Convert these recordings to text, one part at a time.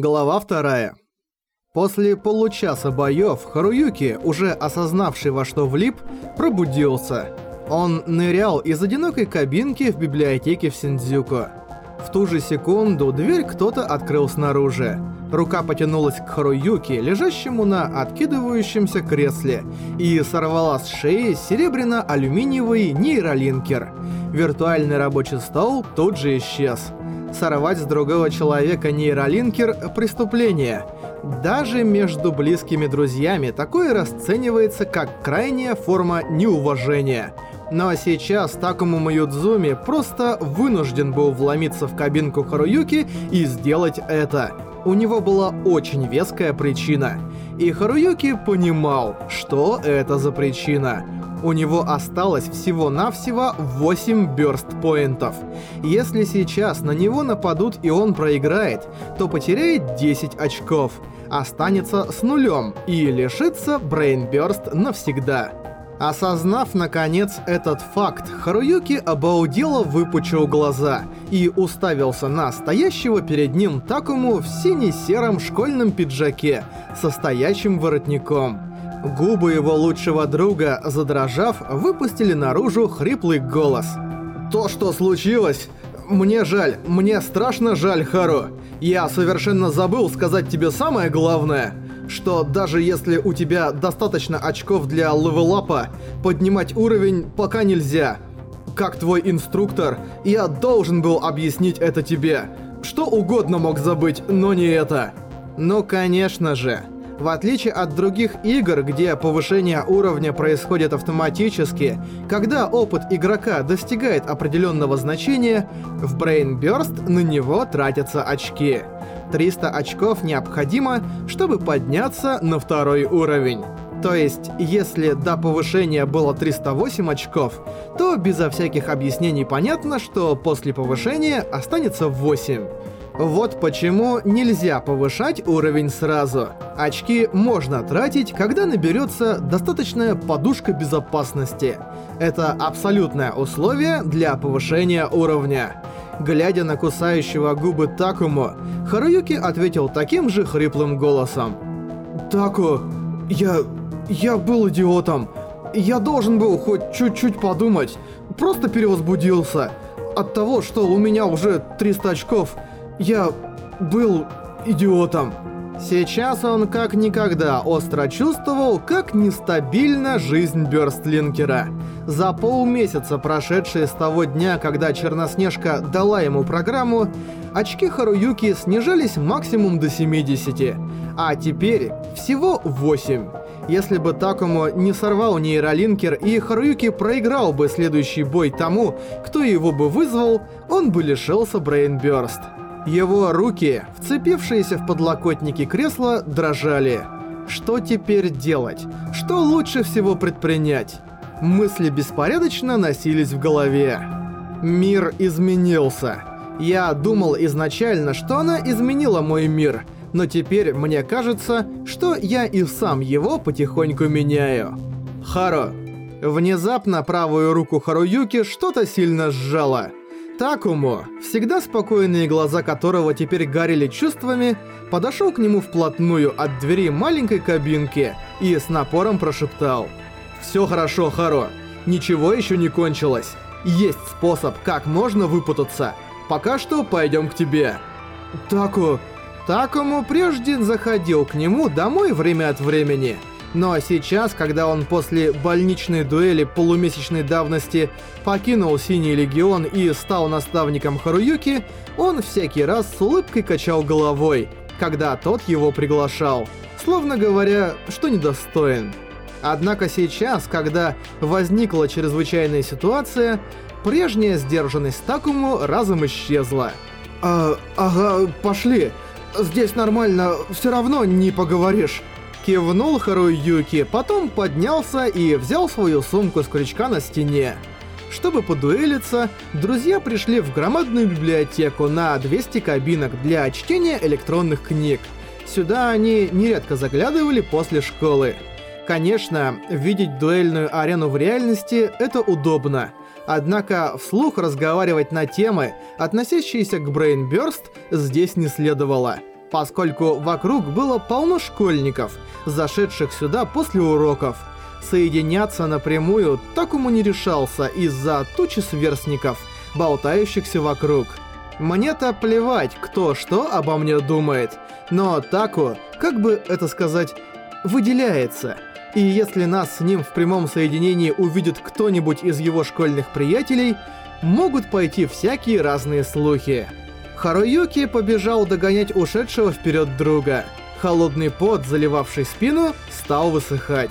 Глава вторая. После получаса боёв Харуюки, уже осознавший во что влип, пробудился. Он нырял из одинокой кабинки в библиотеке в Синдзюко. В ту же секунду дверь кто-то открыл снаружи. Рука потянулась к Харуюке, лежащему на откидывающемся кресле, и сорвала с шеи серебряно-алюминиевый нейролинкер. Виртуальный рабочий стол тут же исчез. Сорвать с другого человека нейролинкер – преступление. Даже между близкими друзьями такое расценивается как крайняя форма неуважения. Но сейчас Такому Маюдзуми просто вынужден был вломиться в кабинку Харуюки и сделать это. У него была очень веская причина. И Харуюки понимал, что это за причина – у него осталось всего-навсего 8 бёрст-поинтов. Если сейчас на него нападут и он проиграет, то потеряет 10 очков, останется с нулем и лишится брейнбёрст навсегда. Осознав, наконец, этот факт, Харуюки обалдело выпучил глаза и уставился на стоящего перед ним Такому в сине-сером школьном пиджаке со стоящим воротником. Губы его лучшего друга, задрожав, выпустили наружу хриплый голос. «То, что случилось, мне жаль, мне страшно жаль, Хару. Я совершенно забыл сказать тебе самое главное, что даже если у тебя достаточно очков для левелапа, поднимать уровень пока нельзя. Как твой инструктор, я должен был объяснить это тебе. Что угодно мог забыть, но не это». «Ну, конечно же». В отличие от других игр, где повышение уровня происходит автоматически, когда опыт игрока достигает определенного значения, в Brain Burst на него тратятся очки. 300 очков необходимо, чтобы подняться на второй уровень. То есть, если до повышения было 308 очков, то безо всяких объяснений понятно, что после повышения останется 8. Вот почему нельзя повышать уровень сразу. Очки можно тратить, когда наберется достаточная подушка безопасности. Это абсолютное условие для повышения уровня. Глядя на кусающего губы Такому, Харуюки ответил таким же хриплым голосом. «Таку, я... я был идиотом. Я должен был хоть чуть-чуть подумать. Просто перевозбудился. От того, что у меня уже 300 очков, я был идиотом. Сейчас он как никогда остро чувствовал, как нестабильна жизнь Бёрстлинкера. За полмесяца, прошедшие с того дня, когда Черноснежка дала ему программу, очки Харуюки снижались максимум до 70, а теперь всего 8. Если бы Такому не сорвал нейролинкер и Харуюки проиграл бы следующий бой тому, кто его бы вызвал, он бы лишился Брейнбёрст. Его руки, вцепившиеся в подлокотники кресла, дрожали. Что теперь делать? Что лучше всего предпринять? Мысли беспорядочно носились в голове. Мир изменился. Я думал изначально, что она изменила мой мир, но теперь мне кажется, что я и сам его потихоньку меняю. Харо. Внезапно правую руку Харуюки что-то сильно сжало. Такому, всегда спокойные глаза которого теперь горели чувствами, подошел к нему вплотную от двери маленькой кабинки и с напором прошептал. «Все хорошо, Харо. Ничего еще не кончилось. Есть способ, как можно выпутаться. Пока что пойдем к тебе». Таку... Такому прежде заходил к нему домой время от времени – но сейчас, когда он после больничной дуэли полумесячной давности покинул Синий Легион и стал наставником Харуюки, он всякий раз с улыбкой качал головой, когда тот его приглашал, словно говоря, что недостоин. Однако сейчас, когда возникла чрезвычайная ситуация, прежняя сдержанность Такому разом исчезла. «А, ага, пошли. Здесь нормально, все равно не поговоришь». Кивнул Харуюки, потом поднялся и взял свою сумку с крючка на стене. Чтобы подуэлиться, друзья пришли в громадную библиотеку на 200 кабинок для чтения электронных книг. Сюда они нередко заглядывали после школы. Конечно, видеть дуэльную арену в реальности — это удобно. Однако вслух разговаривать на темы, относящиеся к Burst, здесь не следовало. поскольку вокруг было полно школьников, зашедших сюда после уроков. Соединяться напрямую Такому не решался из-за тучи сверстников, болтающихся вокруг. Мне-то плевать, кто что обо мне думает, но Таку, как бы это сказать, выделяется. И если нас с ним в прямом соединении увидит кто-нибудь из его школьных приятелей, могут пойти всякие разные слухи. Харуюки побежал догонять ушедшего вперед друга. Холодный пот, заливавший спину, стал высыхать.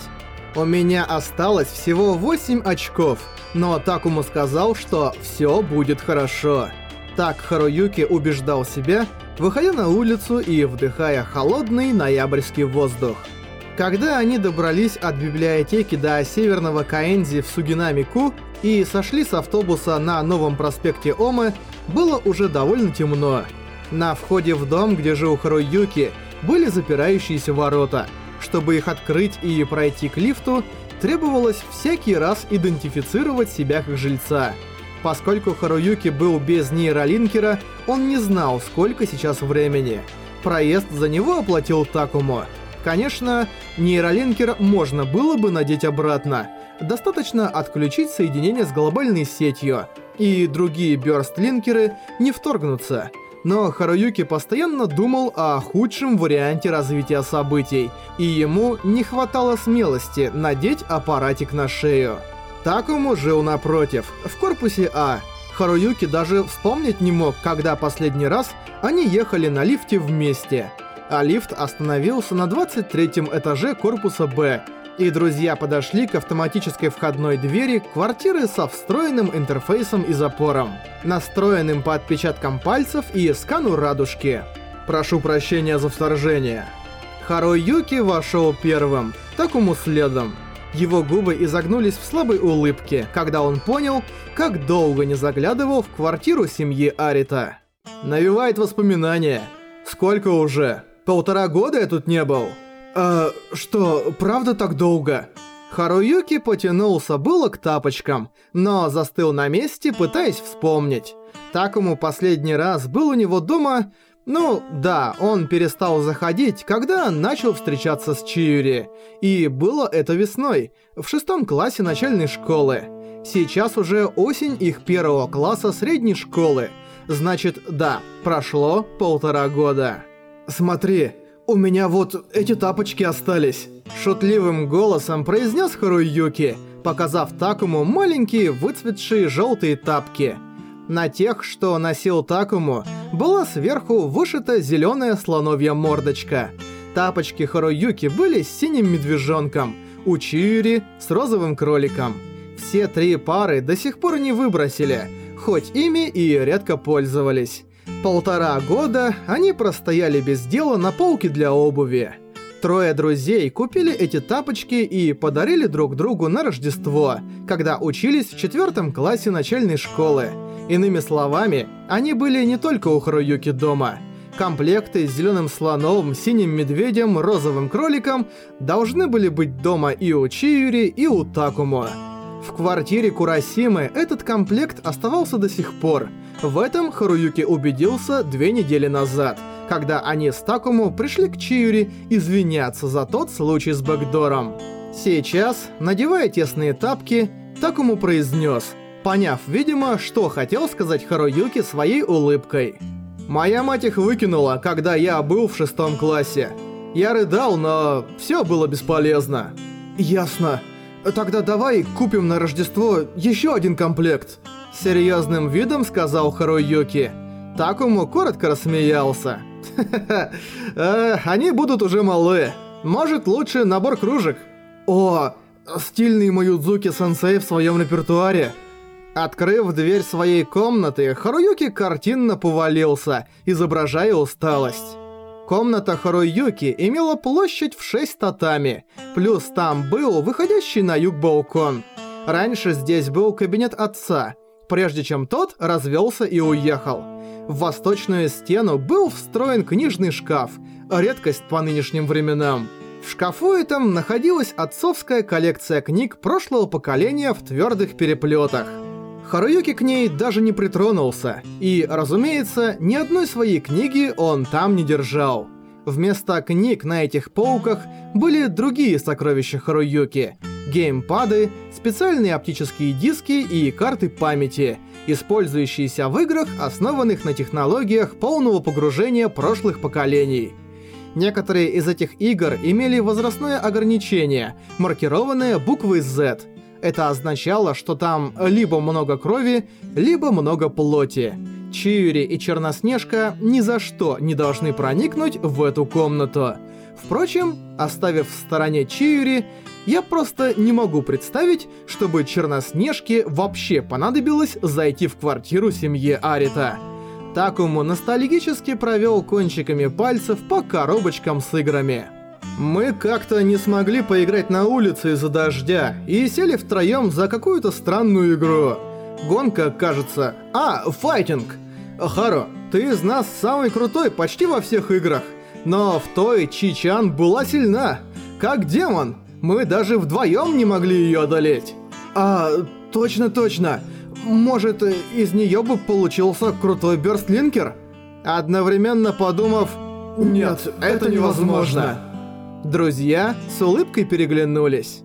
У меня осталось всего 8 очков, но Такому сказал, что все будет хорошо. Так Харуюки убеждал себя, выходя на улицу и вдыхая холодный ноябрьский воздух. Когда они добрались от библиотеки до северного Каэнзи в Сугинамику и сошли с автобуса на новом проспекте Омы, было уже довольно темно. На входе в дом, где жил Харуюки, были запирающиеся ворота. Чтобы их открыть и пройти к лифту, требовалось всякий раз идентифицировать себя как жильца. Поскольку Харуюки был без нейролинкера, он не знал, сколько сейчас времени. Проезд за него оплатил Такому. Конечно, нейролинкер можно было бы надеть обратно. Достаточно отключить соединение с глобальной сетью, и другие бёрстлинкеры не вторгнутся. Но Харуюки постоянно думал о худшем варианте развития событий, и ему не хватало смелости надеть аппаратик на шею. Такому жил напротив, в корпусе А. Харуюки даже вспомнить не мог, когда последний раз они ехали на лифте вместе. А лифт остановился на 23 этаже корпуса Б, и друзья подошли к автоматической входной двери квартиры со встроенным интерфейсом и запором, настроенным по отпечаткам пальцев и скану радужки. Прошу прощения за вторжение. Харуюки вошел первым, Такому следом. Его губы изогнулись в слабой улыбке, когда он понял, как долго не заглядывал в квартиру семьи Арита. Навевает воспоминания. Сколько уже? Полтора года я тут не был. «Э, что, правда так долго?» Харуюки потянулся было к тапочкам, но застыл на месте, пытаясь вспомнить. Такому последний раз был у него дома... Ну, да, он перестал заходить, когда начал встречаться с Чиури. И было это весной, в шестом классе начальной школы. Сейчас уже осень их первого класса средней школы. Значит, да, прошло полтора года. «Смотри, «У меня вот эти тапочки остались», — шутливым голосом произнес Харуюки, показав Такому маленькие выцветшие желтые тапки. На тех, что носил Такому, была сверху вышита зеленая слоновья мордочка. Тапочки Харуюки были с синим медвежонком, у Чиури с розовым кроликом. Все три пары до сих пор не выбросили, хоть ими и редко пользовались. Полтора года они простояли без дела на полке для обуви. Трое друзей купили эти тапочки и подарили друг другу на Рождество, когда учились в четвертом классе начальной школы. Иными словами, они были не только у Харуюки дома. Комплекты с зеленым слоном, синим медведем, розовым кроликом должны были быть дома и у Чиюри, и у Такумо. В квартире Курасимы этот комплект оставался до сих пор – в этом Харуюки убедился две недели назад, когда они с Такому пришли к Чиюри извиняться за тот случай с бэкдором. Сейчас, надевая тесные тапки, Такому произнес, поняв, видимо, что хотел сказать Харуюки своей улыбкой. «Моя мать их выкинула, когда я был в шестом классе. Я рыдал, но все было бесполезно». «Ясно. Тогда давай купим на Рождество еще один комплект». Серьезным видом сказал Харуюки. Такому коротко рассмеялся. Э, они будут уже малы. Может, лучше набор кружек. О, стильный Маюдзуки-сенсей в своем репертуаре. Открыв дверь своей комнаты, Харуюки картинно повалился, изображая усталость. Комната Харуюки имела площадь в 6 татами, плюс там был выходящий на юг балкон. Раньше здесь был кабинет отца – прежде чем тот развелся и уехал. В восточную стену был встроен книжный шкаф, редкость по нынешним временам. В шкафу этом находилась отцовская коллекция книг прошлого поколения в твердых переплетах. Харуюки к ней даже не притронулся, и, разумеется, ни одной своей книги он там не держал. Вместо книг на этих полках были другие сокровища Харуюки. Геймпады, специальные оптические диски и карты памяти, использующиеся в играх, основанных на технологиях полного погружения прошлых поколений. Некоторые из этих игр имели возрастное ограничение, маркированное буквой Z – это означало, что там либо много крови, либо много плоти. Чиури и Черноснежка ни за что не должны проникнуть в эту комнату. Впрочем, оставив в стороне Чиури, я просто не могу представить, чтобы Черноснежке вообще понадобилось зайти в квартиру семьи Арита. Такому ностальгически провел кончиками пальцев по коробочкам с играми. Мы как-то не смогли поиграть на улице из-за дождя и сели втроем за какую-то странную игру. Гонка, кажется... А, файтинг! Харо, ты из нас самый крутой почти во всех играх. Но в той Чичан была сильна. Как демон. Мы даже вдвоем не могли ее одолеть. А, точно-точно. Может, из нее бы получился крутой бёрстлинкер? Одновременно подумав... Нет, это невозможно. Друзья с улыбкой переглянулись.